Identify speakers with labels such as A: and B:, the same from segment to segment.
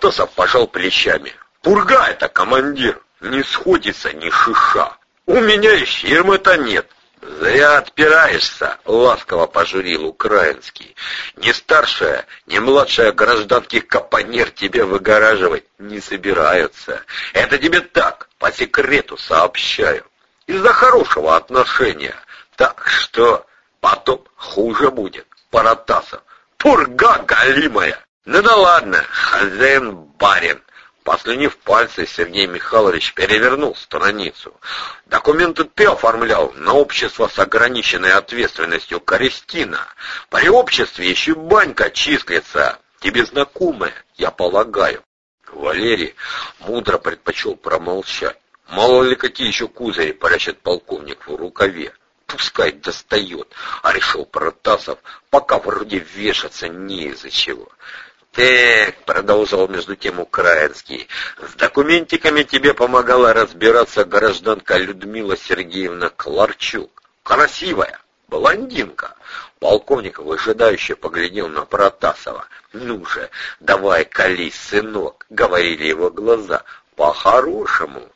A: Протасов пожал плечами. «Пурга это, командир, не сходится ни шиша. У меня и фирмы-то нет». «Зря отпираешься», — ласково пожурил украинский. «Не старшая, не младшая гражданки капонер тебе выгораживать не собираются. Это тебе так, по секрету сообщаю. Из-за хорошего отношения. Так что потом хуже будет, Паратасов. Пурга галимая!» «Ну да ладно, хозяин-барин, Послюнив пальцы, Сергей Михайлович перевернул страницу. «Документы ты оформлял на общество с ограниченной ответственностью Корестина. При обществе еще банька числится. Тебе знакомая, я полагаю». Валерий мудро предпочел промолчать. Мало ли какие еще кузыри порящет полковник в рукаве. Пускай достает, а решил Протасов, пока вроде вешаться не из-за чего. «Так», — продолжил между тем Украинский, — «с документиками тебе помогала разбираться гражданка Людмила Сергеевна Кларчук. Красивая, блондинка». Полковник выжидающе поглядел на Протасова. «Ну же, давай колись, сынок», — говорили его глаза, — «по-хорошему».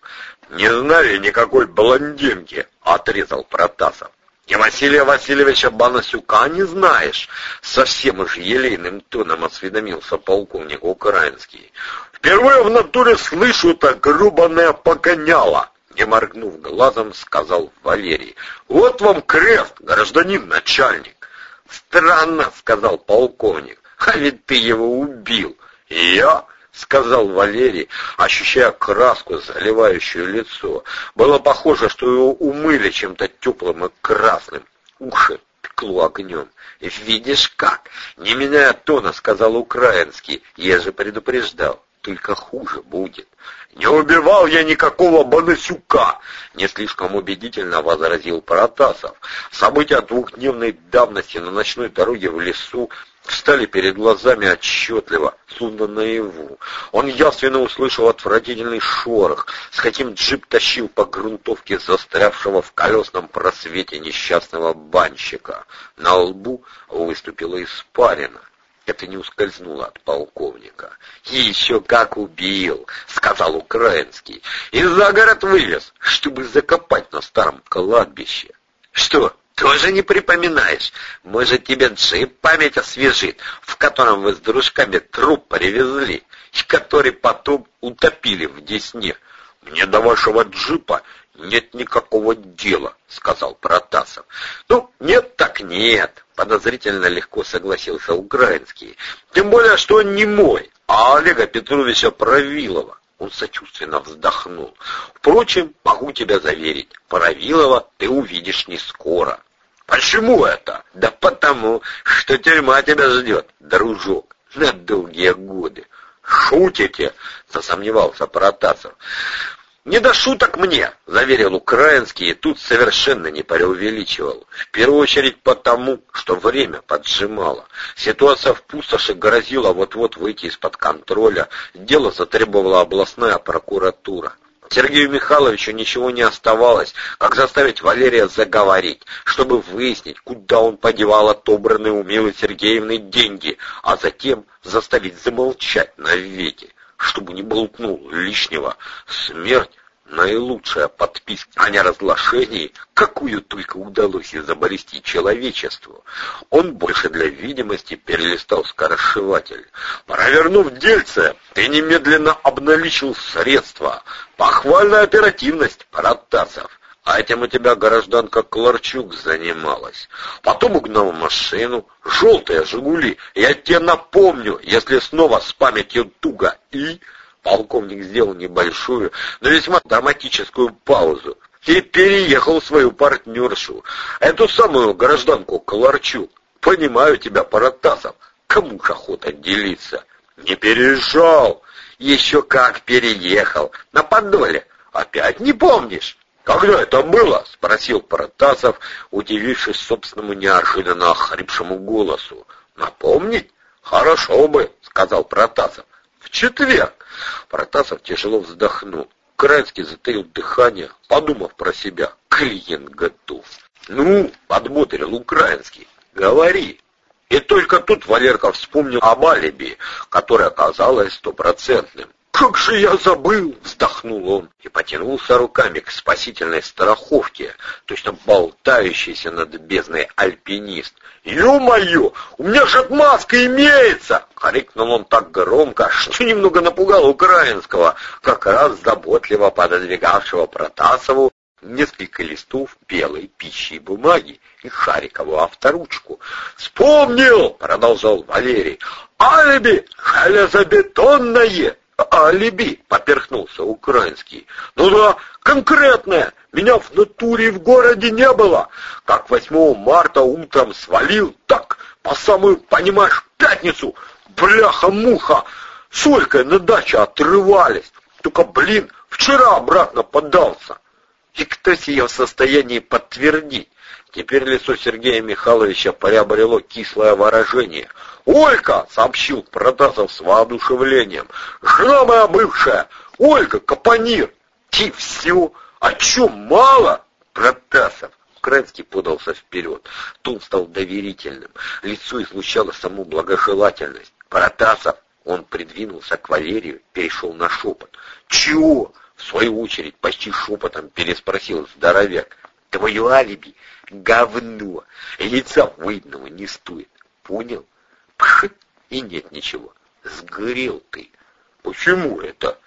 A: «Не знаю никакой блондинки», — отрезал Протасов. И Василия Васильевича Банасюка не знаешь, совсем уж елейным тоном осведомился полковник Украинский. Впервые в натуре слышу это грубанное погоняло. Не моргнув глазом, сказал Валерий. «Вот вам крест, гражданин начальник!» «Странно», — сказал полковник, — «а ведь ты его убил!» «И я?» — сказал Валерий, ощущая краску, заливающую лицо. Было похоже, что его умыли чем-то теплым и красным. Уши пекло огнем. «Видишь как?» — не меняя тона, сказал украинский. «Я же предупреждал, только хуже будет». «Не убивал я никакого Бонасюка!» — не слишком убедительно возразил Протасов. События двухдневной давности на ночной дороге в лесу встали перед глазами отчетливо, словно наяву. Он явственно услышал отвратительный шорох, с каким джип тащил по грунтовке застрявшего в колесном просвете несчастного банщика. На лбу выступила испарина. Это не ускользнуло от полковника. «И еще как убил!» — сказал украинский. «И за город вывез, чтобы закопать на старом кладбище». «Что, тоже не припоминаешь? Может, тебе джип память освежит, в котором вы с дружками труп привезли, и который потом утопили в Десне? Мне до вашего джипа нет никакого дела, сказал Протасов. Ну, нет так нет, подозрительно легко согласился Украинский. Тем более, что он не мой, а Олега Петровича Правилова. Он сочувственно вздохнул. Впрочем, могу тебя заверить, Паравилова ты увидишь не скоро. Почему это? Да потому, что тюрьма тебя ждет, дружок, на долгие годы. Шутите? Засомневался Протасов. «Не до шуток мне», — заверил украинский, и тут совершенно не преувеличивал. В первую очередь потому, что время поджимало. Ситуация в пустоши грозила вот-вот выйти из-под контроля. Дело затребовала областная прокуратура. Сергею Михайловичу ничего не оставалось, как заставить Валерия заговорить, чтобы выяснить, куда он подевал отобранные у Милы Сергеевны деньги, а затем заставить замолчать навеки чтобы не болтнул лишнего. Смерть — наилучшая подписка о неразглашении, какую только удалось изобрести человечеству. Он больше для видимости перелистал скоросшиватель. Провернув дельце, ты немедленно обналичил средства. Похвальная оперативность, Протасов. А этим у тебя гражданка Кларчук занималась. Потом угнал машину, желтые «Жигули». Я тебе напомню, если снова с памятью туго. И полковник сделал небольшую, но весьма драматическую паузу. И переехал свою партнершу, эту самую гражданку Кларчук. Понимаю тебя, Паратасов. Кому ж охота делиться? Не переезжал. Еще как переехал. На подоле. Опять не помнишь? «Когда это было?» — спросил Протасов, удивившись собственному неожиданно охрипшему голосу. «Напомнить? Хорошо бы», — сказал Протасов. «В четверг». Протасов тяжело вздохнул. Крайнский затаил дыхание, подумав про себя. Клиент готов. «Ну», — подмотрил Украинский, — «говори». И только тут Валерка вспомнил об алиби, которое оказалось стопроцентным. «Как же я забыл!» — вздохнул он и потянулся руками к спасительной страховке, точно болтающейся над бездной альпинист. «Ё-моё! У меня же отмазка имеется!» — крикнул он так громко, что немного напугал украинского, как раз заботливо пододвигавшего Протасову несколько листов белой пищи и бумаги и шариковую авторучку. «Вспомнил!» — продолжал Валерий. «Алиби железобетонное!» Алиби, поперхнулся украинский. Ну да, конкретное. Меня в натуре в городе не было. Как 8 марта утром свалил, так по самую, понимаешь, пятницу. Бляха-муха. С Олькой на даче отрывались. Только, блин, вчера обратно подался. И кто сие в состоянии подтвердить? Теперь лицо Сергея Михайловича приобрело кислое выражение. «Олька!» — сообщил Протасов с воодушевлением. «Жена моя бывшая! Ольга Капонир!» «Ты все! О чем мало?» «Протасов!» Крэнский подался вперед. Тон стал доверительным. Лицо излучало саму благожелательность. «Протасов!» Он придвинулся к Валерию, перешел на шепот. «Чего?» — в свою очередь почти шепотом переспросил здоровяк. «Твое алиби говно. Яйца выеденного не стоит. Понял? Пх, и нет ничего. Сгорел ты. Почему это?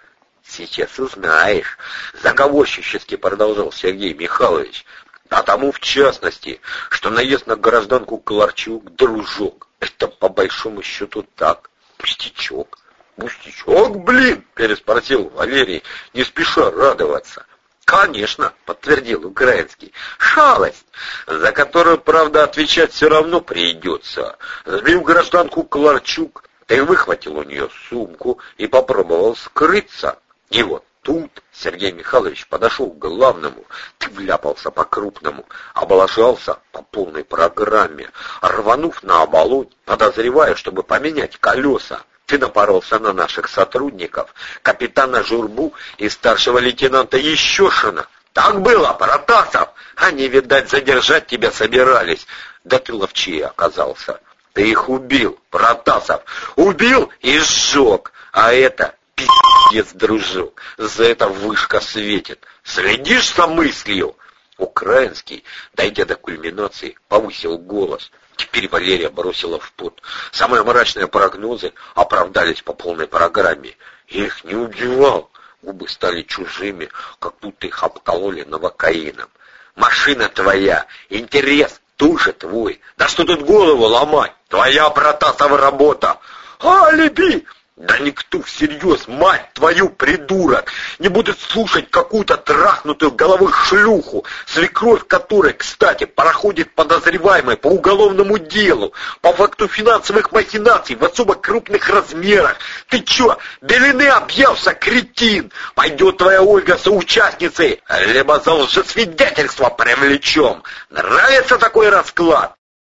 A: Сейчас узнаешь. Заговорщически продолжал Сергей Михайлович. А тому в частности, что наезд на гражданку Кларчук — дружок. Это по большому счету так. Пустячок. «Пустячок, блин!» — переспросил Валерий, не спеша радоваться. «Конечно», — подтвердил украинский, — «шалость, за которую, правда, отвечать все равно придется. Сбив гражданку Кларчук, ты выхватил у нее сумку и попробовал скрыться. И вот тут Сергей Михайлович подошел к главному, ты вляпался по-крупному, облажался по полной программе, рванув на оболонь, подозревая, чтобы поменять колеса. Ты напоролся на наших сотрудников, капитана Журбу и старшего лейтенанта Ещешина. Так было, Протасов! Они, видать, задержать тебя собирались. Да ты ловчей оказался. Ты их убил, Протасов. Убил и сжег. А это пиздец, дружок. За это вышка светит. Следишь за мыслью? Украинский, дойдя до кульминации, повысил голос. Теперь Валерия бросила в пот. Самые мрачные прогнозы оправдались по полной программе. Их не убивал. Губы стали чужими, как будто их обкололи новокаином. Машина твоя, интерес тоже твой. Да что тут голову ломать? Твоя, братасова работа. Алиби! Да никто всерьез, мать твою, придурок, не будет слушать какую-то трахнутую головой шлюху, свекровь которой, кстати, проходит подозреваемой по уголовному делу, по факту финансовых махинаций в особо крупных размерах. Ты чё, белины объелся, кретин? Пойдет твоя Ольга соучастницей, либо за лжесвидетельство привлечем. Нравится такой расклад?